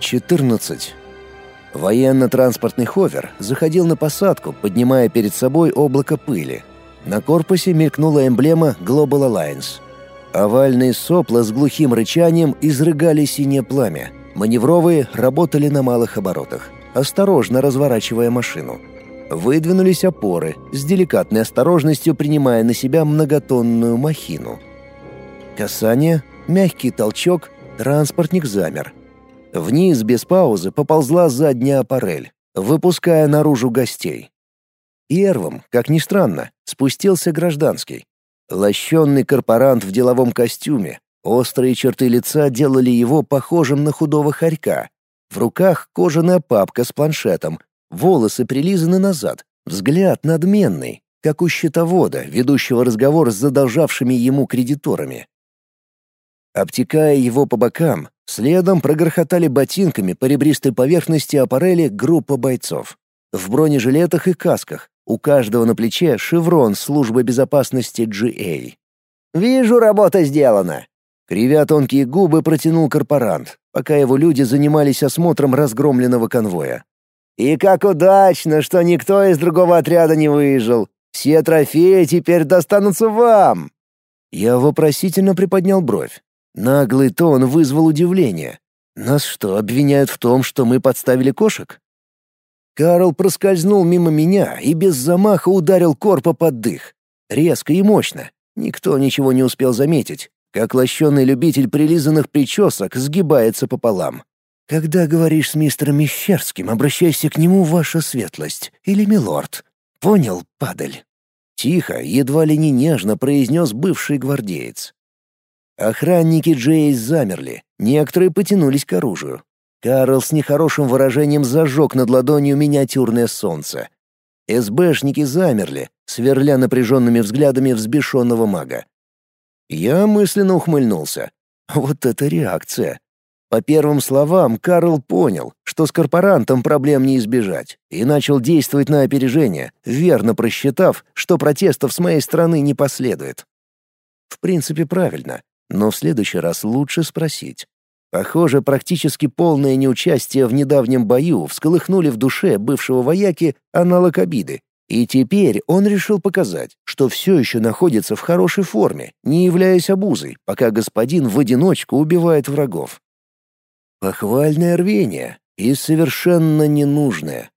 14. Военно-транспортный ховер заходил на посадку, поднимая перед собой облако пыли. На корпусе мелькнула эмблема Global Alliance. Овальные сопла с глухим рычанием изрыгали синее пламя. Маневровые работали на малых оборотах, осторожно разворачивая машину. Выдвинулись опоры, с деликатной осторожностью принимая на себя многотонную махину. Касание, мягкий толчок, транспортник замер. Вниз без паузы поползла задняя аппарель, выпуская наружу гостей. Первым, как ни странно, спустился гражданский. Лощенный корпорант в деловом костюме, острые черты лица делали его похожим на худого хорька. В руках кожаная папка с планшетом, волосы прилизаны назад, взгляд надменный, как у счетовода, ведущего разговор с задолжавшими ему кредиторами. Обтекая его по бокам, следом прогрохотали ботинками по ребристой поверхности аппарели группа бойцов. В бронежилетах и касках, у каждого на плече шеврон службы безопасности GA. «Вижу, работа сделана!» Кривя тонкие губы, протянул корпорант, пока его люди занимались осмотром разгромленного конвоя. И как удачно, что никто из другого отряда не выжил. Все трофеи теперь достанутся вам. Я вопросительно приподнял бровь. Наглый тон вызвал удивление. Нас что, обвиняют в том, что мы подставили кошек? Карл проскользнул мимо меня и без замаха ударил корпа под дых. Резко и мощно. Никто ничего не успел заметить, как лощеный любитель прилизанных причесок сгибается пополам. Когда говоришь с мистером Мещерским, обращайся к нему, ваша светлость, или милорд. Понял, падаль?» Тихо, едва ли не нежно произнес бывший гвардеец. Охранники Джейс замерли, некоторые потянулись к оружию. Карл с нехорошим выражением зажег над ладонью миниатюрное солнце. СБшники замерли, сверля напряженными взглядами взбешенного мага. Я мысленно ухмыльнулся. Вот это реакция. По первым словам, Карл понял, что с корпорантом проблем не избежать, и начал действовать на опережение, верно просчитав, что протестов с моей стороны не последует. В принципе, правильно, но в следующий раз лучше спросить. Похоже, практически полное неучастие в недавнем бою всколыхнули в душе бывшего вояки аналог обиды, и теперь он решил показать, что все еще находится в хорошей форме, не являясь обузой, пока господин в одиночку убивает врагов. Похвальное рвение и совершенно ненужное.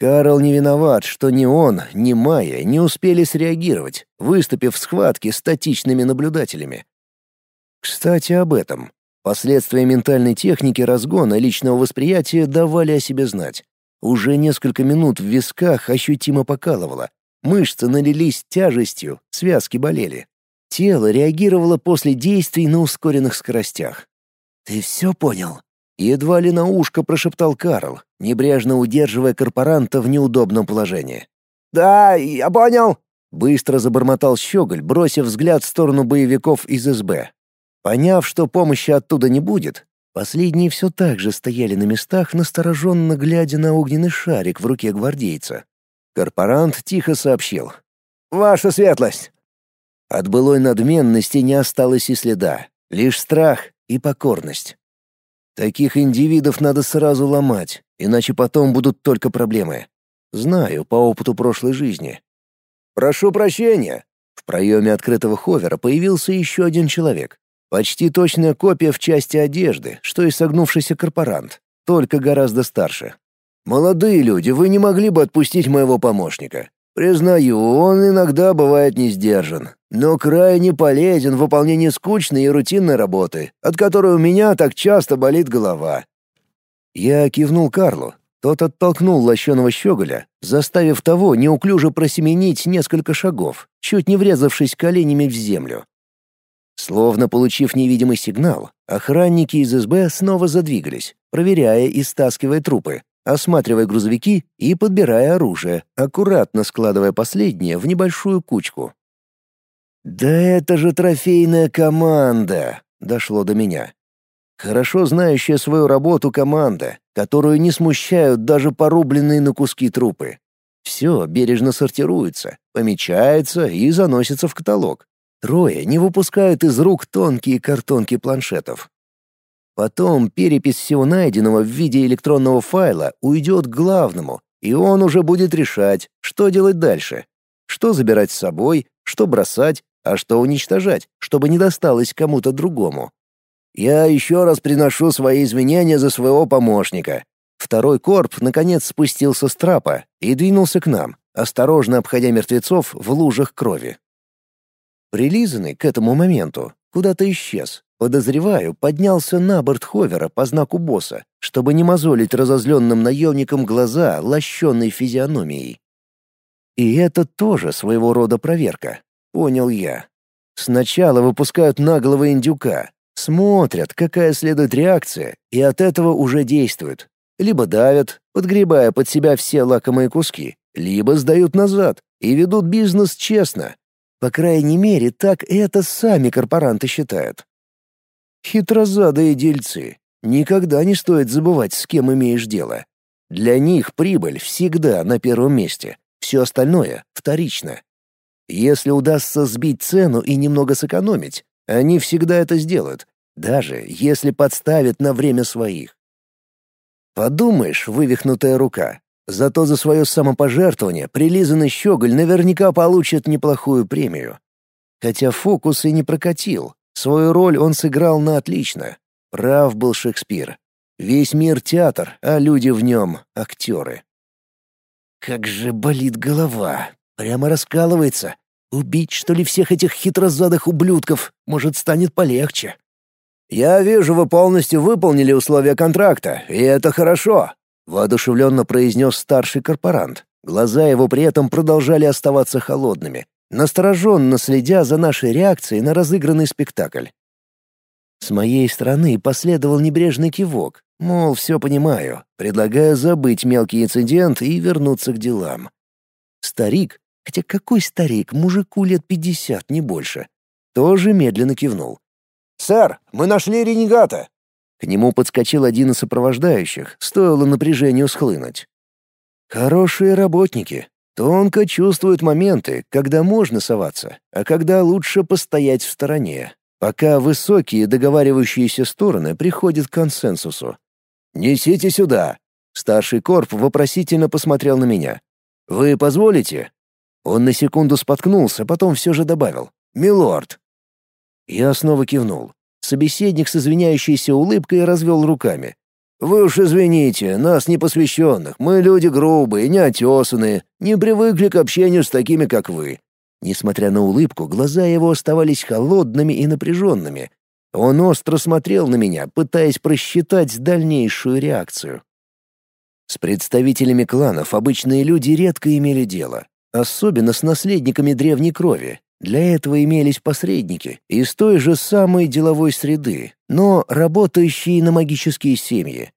Карл не виноват, что ни он, ни Майя не успели среагировать, выступив в схватке статичными наблюдателями. Кстати, об этом. Последствия ментальной техники разгона личного восприятия давали о себе знать. Уже несколько минут в висках ощутимо покалывало. Мышцы налились тяжестью, связки болели. Тело реагировало после действий на ускоренных скоростях. «Ты все понял?» Едва ли на ушко прошептал Карл, небрежно удерживая корпоранта в неудобном положении. «Да, я понял!» Быстро забормотал Щеголь, бросив взгляд в сторону боевиков из СБ. Поняв, что помощи оттуда не будет, последние все так же стояли на местах, настороженно глядя на огненный шарик в руке гвардейца. Корпорант тихо сообщил. «Ваша светлость!» От былой надменности не осталось и следа, лишь страх и покорность. Таких индивидов надо сразу ломать, иначе потом будут только проблемы. Знаю по опыту прошлой жизни. «Прошу прощения!» В проеме открытого ховера появился еще один человек. Почти точная копия в части одежды, что и согнувшийся корпорант, только гораздо старше. «Молодые люди, вы не могли бы отпустить моего помощника? Признаю, он иногда бывает не сдержан, но крайне полезен в выполнении скучной и рутинной работы, от которой у меня так часто болит голова. Я кивнул Карлу. Тот оттолкнул лощеного щеголя, заставив того неуклюже просеменить несколько шагов, чуть не врезавшись коленями в землю. Словно получив невидимый сигнал, охранники из СБ снова задвигались, проверяя и стаскивая трупы, осматривая грузовики и подбирая оружие, аккуратно складывая последнее в небольшую кучку. «Да это же трофейная команда!» — дошло до меня. Хорошо знающая свою работу команда, которую не смущают даже порубленные на куски трупы. Все бережно сортируется, помечается и заносится в каталог. Трое не выпускают из рук тонкие картонки планшетов. Потом перепись всего найденного в виде электронного файла уйдет к главному, и он уже будет решать, что делать дальше. Что забирать с собой, что бросать, а что уничтожать, чтобы не досталось кому-то другому. Я еще раз приношу свои извинения за своего помощника. Второй корп наконец спустился с трапа и двинулся к нам, осторожно обходя мертвецов в лужах крови. Прилизанный к этому моменту куда-то исчез. Подозреваю, поднялся на борт ховера по знаку босса, чтобы не мозолить разозленным наемникам глаза лощенной физиономией. И это тоже своего рода проверка, понял я. Сначала выпускают наглого индюка, смотрят, какая следует реакция, и от этого уже действуют. Либо давят, подгребая под себя все лакомые куски, либо сдают назад и ведут бизнес честно. По крайней мере, так это сами корпоранты считают. Хитрозадые дельцы. Никогда не стоит забывать, с кем имеешь дело. Для них прибыль всегда на первом месте, все остальное вторично. Если удастся сбить цену и немного сэкономить, они всегда это сделают, даже если подставят на время своих. Подумаешь, вывихнутая рука. Зато за свое самопожертвование прилизанный щеголь наверняка получит неплохую премию. Хотя фокус и не прокатил, свою роль он сыграл на отлично. Прав был Шекспир. Весь мир — театр, а люди в нем — актеры. Как же болит голова. Прямо раскалывается. Убить, что ли, всех этих хитрозадых ублюдков? Может, станет полегче. «Я вижу, вы полностью выполнили условия контракта, и это хорошо», — воодушевленно произнес старший корпорант. Глаза его при этом продолжали оставаться холодными, настороженно следя за нашей реакцией на разыгранный спектакль. С моей стороны последовал небрежный кивок, мол, все понимаю, предлагаю забыть мелкий инцидент и вернуться к делам. Старик, хотя какой старик, мужику лет пятьдесят, не больше, тоже медленно кивнул. «Сэр, мы нашли ренегата!» К нему подскочил один из сопровождающих, стоило напряжению схлынуть. «Хорошие работники. Тонко чувствуют моменты, когда можно соваться, а когда лучше постоять в стороне, пока высокие договаривающиеся стороны приходят к консенсусу. «Несите сюда!» Старший корп вопросительно посмотрел на меня. «Вы позволите?» Он на секунду споткнулся, потом все же добавил. «Милорд, я снова кивнул. Собеседник с извиняющейся улыбкой развел руками. «Вы уж извините, нас непосвященных, мы люди грубые, неотесанные, не привыкли к общению с такими, как вы». Несмотря на улыбку, глаза его оставались холодными и напряженными. Он остро смотрел на меня, пытаясь просчитать дальнейшую реакцию. С представителями кланов обычные люди редко имели дело, особенно с наследниками древней крови, для этого имелись посредники из той же самой деловой среды, но работающие на магические семьи.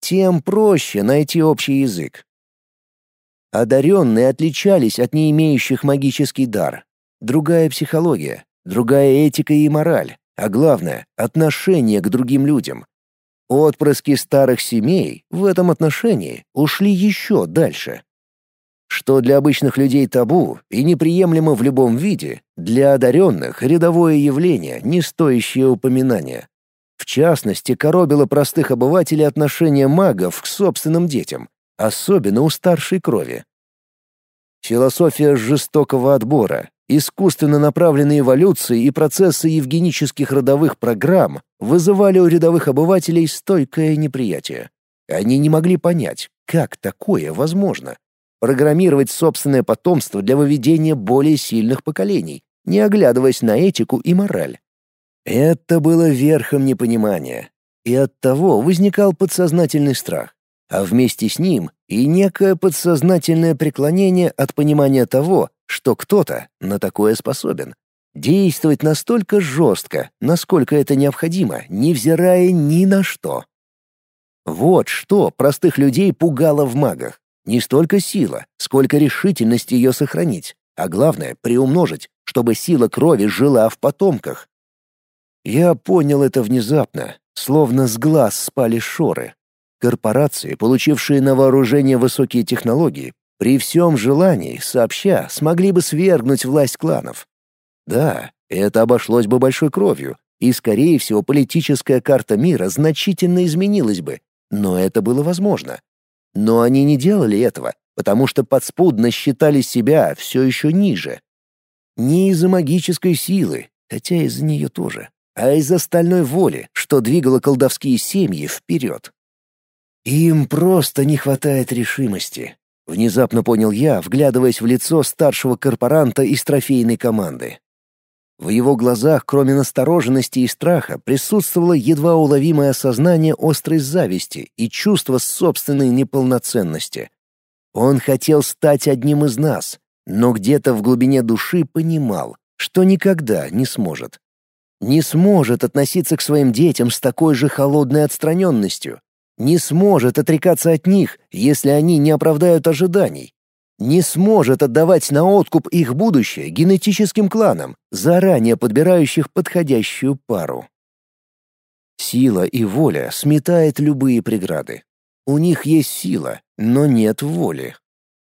Тем проще найти общий язык. Одаренные отличались от не имеющих магический дар. Другая психология, другая этика и мораль, а главное — отношение к другим людям. Отпрыски старых семей в этом отношении ушли еще дальше. Что для обычных людей табу и неприемлемо в любом виде, для одаренных — рядовое явление, не стоящее упоминания. В частности, коробило простых обывателей отношение магов к собственным детям, особенно у старшей крови. Философия жестокого отбора, искусственно направленные эволюции и процессы евгенических родовых программ вызывали у рядовых обывателей стойкое неприятие. Они не могли понять, как такое возможно программировать собственное потомство для выведения более сильных поколений, не оглядываясь на этику и мораль. Это было верхом непонимания, и оттого возникал подсознательный страх, а вместе с ним и некое подсознательное преклонение от понимания того, что кто-то на такое способен. Действовать настолько жестко, насколько это необходимо, невзирая ни на что. Вот что простых людей пугало в магах. Не столько сила, сколько решительность ее сохранить, а главное — приумножить, чтобы сила крови жила в потомках. Я понял это внезапно, словно с глаз спали шоры. Корпорации, получившие на вооружение высокие технологии, при всем желании, сообща, смогли бы свергнуть власть кланов. Да, это обошлось бы большой кровью, и, скорее всего, политическая карта мира значительно изменилась бы, но это было возможно. Но они не делали этого, потому что подспудно считали себя все еще ниже. Не из-за магической силы, хотя из-за нее тоже, а из-за стальной воли, что двигало колдовские семьи вперед. Им просто не хватает решимости. Внезапно понял я, вглядываясь в лицо старшего корпоранта из трофейной команды. В его глазах, кроме настороженности и страха, присутствовало едва уловимое осознание острой зависти и чувство собственной неполноценности. Он хотел стать одним из нас, но где-то в глубине души понимал, что никогда не сможет. Не сможет относиться к своим детям с такой же холодной отстраненностью. Не сможет отрекаться от них, если они не оправдают ожиданий. Не сможет отдавать на откуп их будущее генетическим кланам, заранее подбирающих подходящую пару. Сила и воля сметает любые преграды. У них есть сила, но нет воли.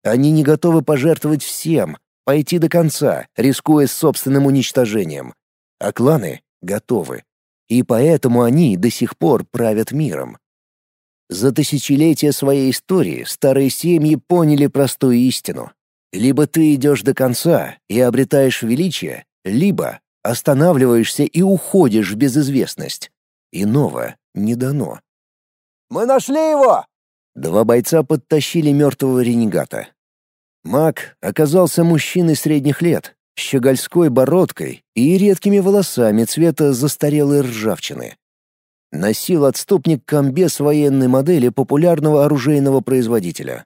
Они не готовы пожертвовать всем, пойти до конца, рискуя собственным уничтожением. А кланы готовы. И поэтому они до сих пор правят миром. За тысячелетия своей истории старые семьи поняли простую истину. Либо ты идешь до конца и обретаешь величие, либо останавливаешься и уходишь в безызвестность. Иного не дано. «Мы нашли его!» Два бойца подтащили мертвого ренегата. Маг оказался мужчиной средних лет, с щегольской бородкой и редкими волосами цвета застарелой ржавчины. Носил отступник комбез военной модели популярного оружейного производителя.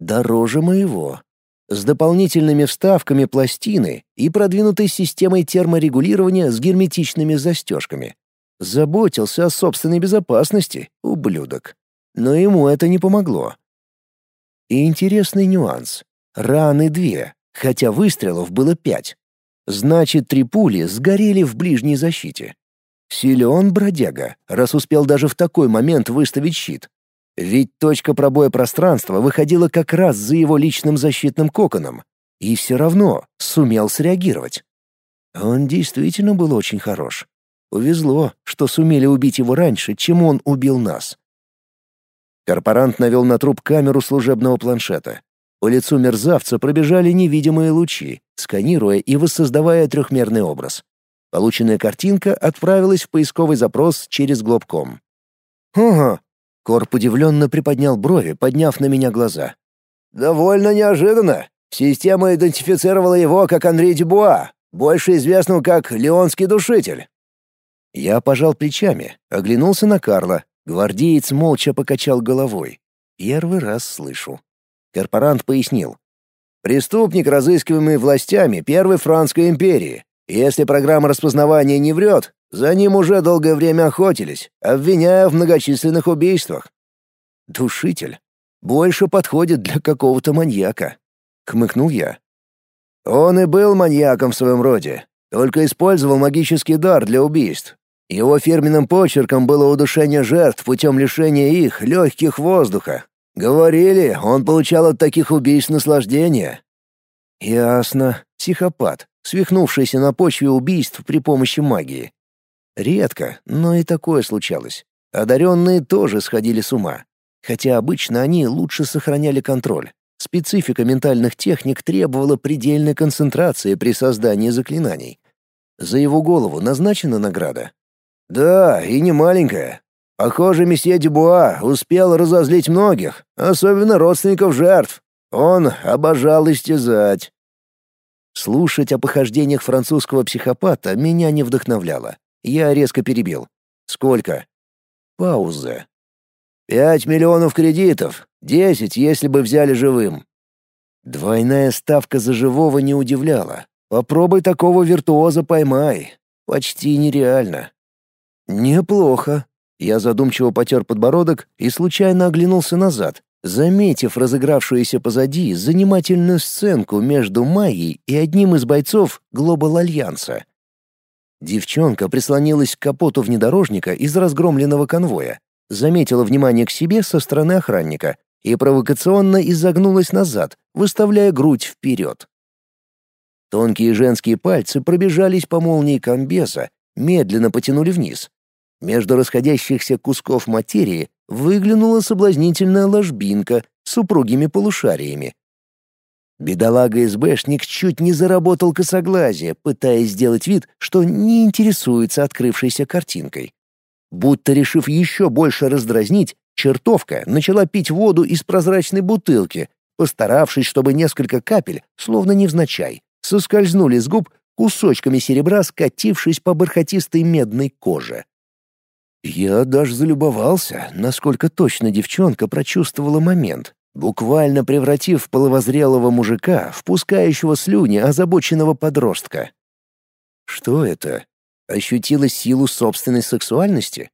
Дороже моего. С дополнительными вставками пластины и продвинутой системой терморегулирования с герметичными застежками. Заботился о собственной безопасности, ублюдок. Но ему это не помогло. И интересный нюанс. Раны две, хотя выстрелов было пять. Значит, три пули сгорели в ближней защите. Силен бродяга, раз успел даже в такой момент выставить щит. Ведь точка пробоя пространства выходила как раз за его личным защитным коконом. И все равно сумел среагировать. Он действительно был очень хорош. Повезло, что сумели убить его раньше, чем он убил нас. Корпорант навел на труп камеру служебного планшета. По лицу мерзавца пробежали невидимые лучи, сканируя и воссоздавая трехмерный образ. Полученная картинка отправилась в поисковый запрос через Глобком. «Ага». Корп удивленно приподнял брови, подняв на меня глаза. «Довольно неожиданно. Система идентифицировала его как Андрей Дюбуа, больше известного как Леонский Душитель». Я пожал плечами, оглянулся на Карла. Гвардеец молча покачал головой. Первый раз слышу. Корпорант пояснил. «Преступник, разыскиваемый властями Первой Французской империи. Если программа распознавания не врет, за ним уже долгое время охотились, обвиняя в многочисленных убийствах». «Душитель. Больше подходит для какого-то маньяка», — хмыкнул я. «Он и был маньяком в своем роде, только использовал магический дар для убийств. Его фирменным почерком было удушение жертв путем лишения их легких воздуха, Говорили, он получал от таких убийств наслаждение. Ясно. Психопат, свихнувшийся на почве убийств при помощи магии. Редко, но и такое случалось. Одаренные тоже сходили с ума. Хотя обычно они лучше сохраняли контроль. Специфика ментальных техник требовала предельной концентрации при создании заклинаний. За его голову назначена награда? Да, и не маленькая. Похоже, месье Дюбуа успел разозлить многих, особенно родственников жертв. Он обожал истязать. Слушать о похождениях французского психопата меня не вдохновляло. Я резко перебил. «Сколько?» Пауза. «Пять миллионов кредитов. Десять, если бы взяли живым». Двойная ставка за живого не удивляла. Попробуй такого виртуоза поймай. Почти нереально. Неплохо. Я задумчиво потер подбородок и случайно оглянулся назад, заметив разыгравшуюся позади занимательную сценку между Майей и одним из бойцов Глобал Альянса. Девчонка прислонилась к капоту внедорожника из разгромленного конвоя, заметила внимание к себе со стороны охранника и провокационно изогнулась назад, выставляя грудь вперед. Тонкие женские пальцы пробежались по молнии комбеза медленно потянули вниз. Между расходящихся кусков материи выглянула соблазнительная ложбинка с упругими полушариями. Бедолага-СБшник чуть не заработал косоглазие, пытаясь сделать вид, что не интересуется открывшейся картинкой. Будто решив еще больше раздразнить, чертовка начала пить воду из прозрачной бутылки, постаравшись, чтобы несколько капель, словно невзначай, соскользнули с губ кусочками серебра, скатившись по бархатистой медной коже. Я даже залюбовался, насколько точно девчонка прочувствовала момент, буквально превратив половозрелого мужика, впускающего слюни озабоченного подростка. Что это? Ощутила силу собственной сексуальности?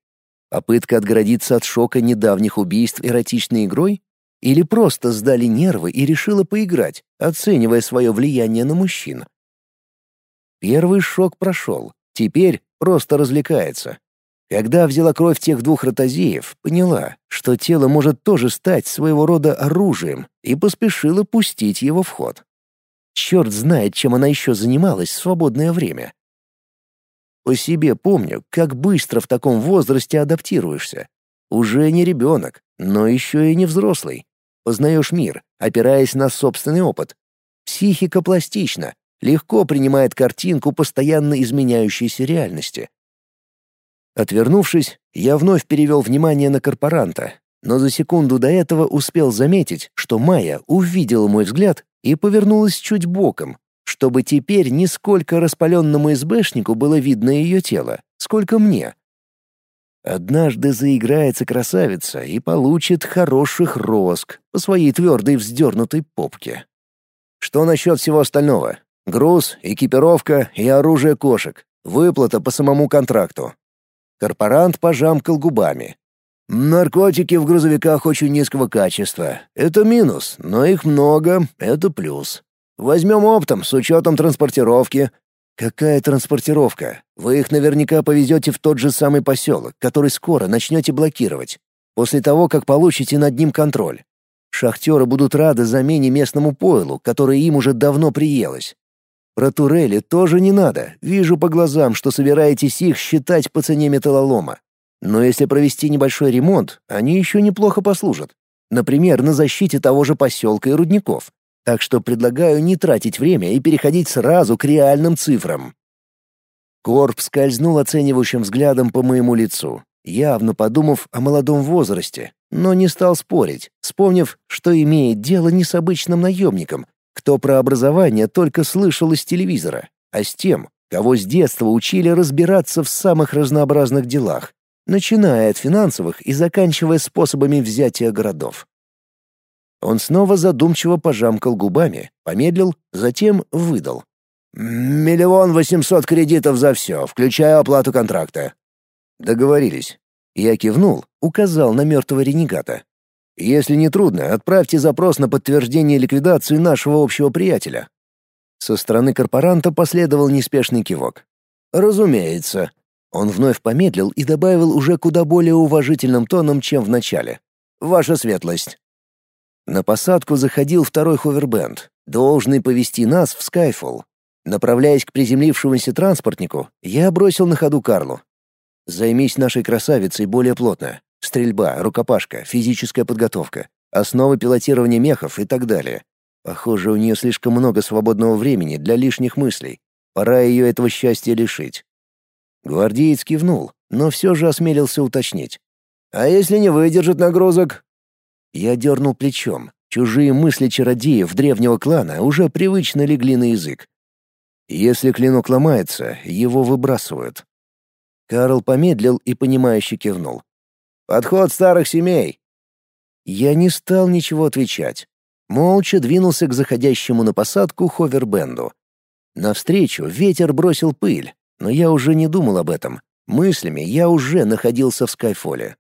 Попытка отгородиться от шока недавних убийств эротичной игрой? Или просто сдали нервы и решила поиграть, оценивая свое влияние на мужчин? Первый шок прошел, теперь просто развлекается. Когда взяла кровь тех двух ротозеев, поняла, что тело может тоже стать своего рода оружием, и поспешила пустить его в ход. Черт знает, чем она еще занималась в свободное время. По себе помню, как быстро в таком возрасте адаптируешься. Уже не ребенок, но еще и не взрослый. Познаешь мир, опираясь на собственный опыт. Психика пластична, легко принимает картинку постоянно изменяющейся реальности. Отвернувшись, я вновь перевел внимание на корпоранта, но за секунду до этого успел заметить, что Майя увидела мой взгляд и повернулась чуть боком, чтобы теперь не сколько распаленному СБшнику было видно ее тело, сколько мне. Однажды заиграется красавица и получит хороших роск по своей твердой вздернутой попке. Что насчет всего остального? Груз, экипировка и оружие кошек. Выплата по самому контракту. Корпорант пожамкал губами. «Наркотики в грузовиках очень низкого качества. Это минус, но их много, это плюс. Возьмем оптом, с учетом транспортировки». «Какая транспортировка? Вы их наверняка повезете в тот же самый поселок, который скоро начнете блокировать, после того, как получите над ним контроль. Шахтеры будут рады замене местному пойлу, которое им уже давно приелось. Про турели тоже не надо. Вижу по глазам, что собираетесь их считать по цене металлолома. Но если провести небольшой ремонт, они еще неплохо послужат. Например, на защите того же поселка и рудников. Так что предлагаю не тратить время и переходить сразу к реальным цифрам. Корп скользнул оценивающим взглядом по моему лицу, явно подумав о молодом возрасте, но не стал спорить, вспомнив, что имеет дело не с обычным наемником, кто про образование только слышал из телевизора, а с тем, кого с детства учили разбираться в самых разнообразных делах, начиная от финансовых и заканчивая способами взятия городов. Он снова задумчиво пожамкал губами, помедлил, затем выдал. «Миллион восемьсот кредитов за все, включая оплату контракта». Договорились. Я кивнул, указал на мертвого ренегата. Если не трудно, отправьте запрос на подтверждение ликвидации нашего общего приятеля». Со стороны корпоранта последовал неспешный кивок. «Разумеется». Он вновь помедлил и добавил уже куда более уважительным тоном, чем в начале. «Ваша светлость». На посадку заходил второй ховербенд, должный повести нас в Скайфолл. Направляясь к приземлившемуся транспортнику, я бросил на ходу Карлу. «Займись нашей красавицей более плотно. Стрельба, рукопашка, физическая подготовка, основы пилотирования мехов и так далее. Похоже, у нее слишком много свободного времени для лишних мыслей. Пора ее этого счастья лишить. Гвардеец кивнул, но все же осмелился уточнить. «А если не выдержит нагрузок?» Я дернул плечом. Чужие мысли чародеев древнего клана уже привычно легли на язык. Если клинок ломается, его выбрасывают. Карл помедлил и понимающе кивнул. Подход старых семей. Я не стал ничего отвечать. Молча двинулся к заходящему на посадку ховербенду. Навстречу ветер бросил пыль, но я уже не думал об этом. Мыслями я уже находился в Скайфоле.